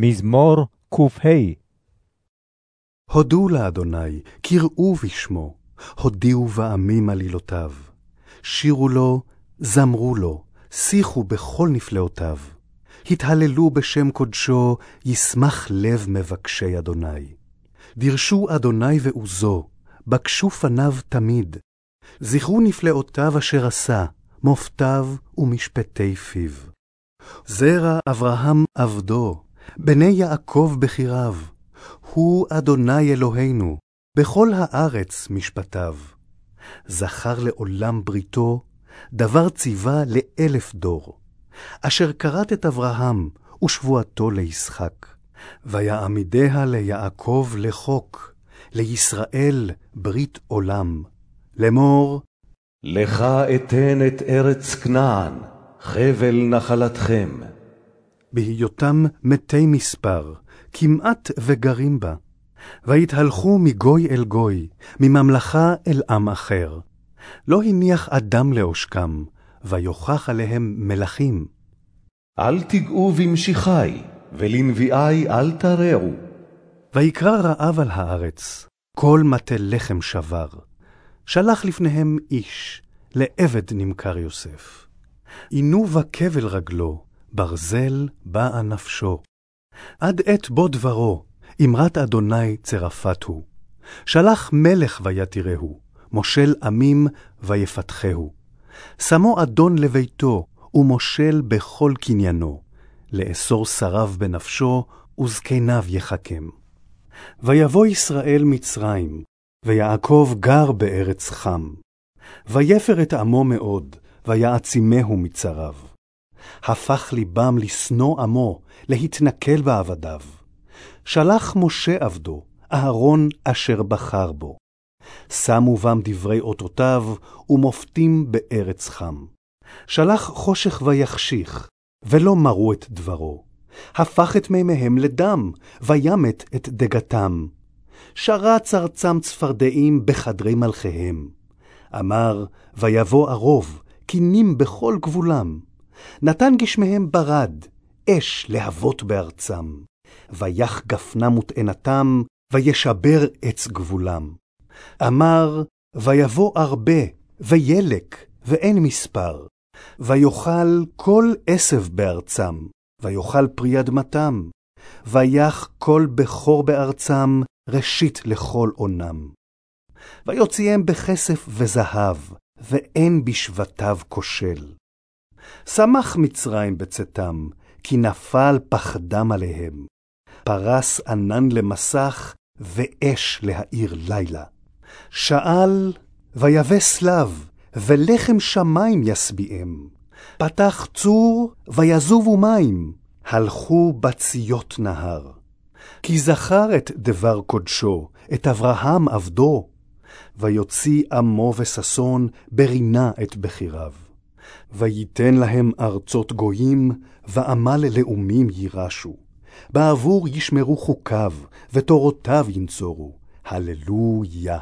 מזמור קה הודו לאדוני, קראו בשמו, הודיעו בעמים עלילותיו. שירו לו, זמרו לו, שיחו בכל נפלאותיו. התהללו בשם קודשו, ישמח לב מבקשי אדוני. דירשו אדוני ועוזו, בקשו פניו תמיד. זכרו נפלאותיו אשר עשה, מופתיו ומשפטי פיו. זרע אברהם עבדו, בני יעקב בחיריו. הוא אדוני אלוהינו, בכל הארץ משפטיו. זכר לעולם בריתו, דבר ציווה לאלף דור. אשר כרת את אברהם, ושבועתו לישחק. ויעמידיה ליעקב לחוק, לישראל ברית עולם. לאמור, לך אתן את ארץ כנען, חבל נחלתכם. בהיותם מתי מספר, כמעט וגרים בה. ויתהלכו מגוי אל גוי, מממלכה אל עם אחר. לא הניח אדם לעושקם, ויוכח עליהם מלכים. אל תיגעו במשיחי, ולנביאי אל תרעו. ויקרא רעב על הארץ, כל מטה לחם שבר. שלח לפניהם איש, לעבד נמכר יוסף. עינו בכבל רגלו, ברזל באה נפשו. עד עת בו דברו, אמרת אדוני צרפת הוא. שלח מלך ויתירהו, מושל עמים ויפתחהו. שמו אדון לביתו, ומושל בכל קניינו, לאסור שריו בנפשו, וזקניו יחכם. ויבוא ישראל מצרים, ויעקב גר בארץ חם. ויפר את עמו מאוד, ויעצימהו מצריו. הפך ליבם לשנוא עמו, להתנכל בעבדיו. שלח משה עבדו, אהרון אשר בחר בו. שמו בם דברי אותותיו, ומופתים בארץ חם. שלח חושך ויחשיך, ולא מרו את דברו. הפך את מימיהם לדם, וימת את דגתם. שרץ ארצם צפרדעים בחדרי מלכיהם. אמר, ויבוא ערוב, קינים בכל גבולם. נתן גשמיהם ברד, אש להבות בארצם. ויח גפנם ותאנתם, וישבר עץ גבולם. אמר, ויבוא ארבה, וילק, ואין מספר. ויאכל כל עשב בארצם, ויאכל פרי אדמתם. ויח כל בכור בארצם, ראשית לכל עונם. ויוציאם בכסף וזהב, ואין בשבטיו כושל. שמח מצרים בצאתם, כי נפל פחדם עליהם. פרס ענן למסך, ואש להאיר לילה. שאל, ויבא סלב, ולחם שמים ישביעם. פתח צור, ויזובו מים, הלכו בציות נהר. כי זכר את דבר קודשו, את אברהם עבדו, ויוציא עמו וששון ברינה את בחיריו. וייתן להם ארצות גויים, ועמל לאומים יירשו. בעבור ישמרו חוקיו, ותורותיו ינצורו. הללויה.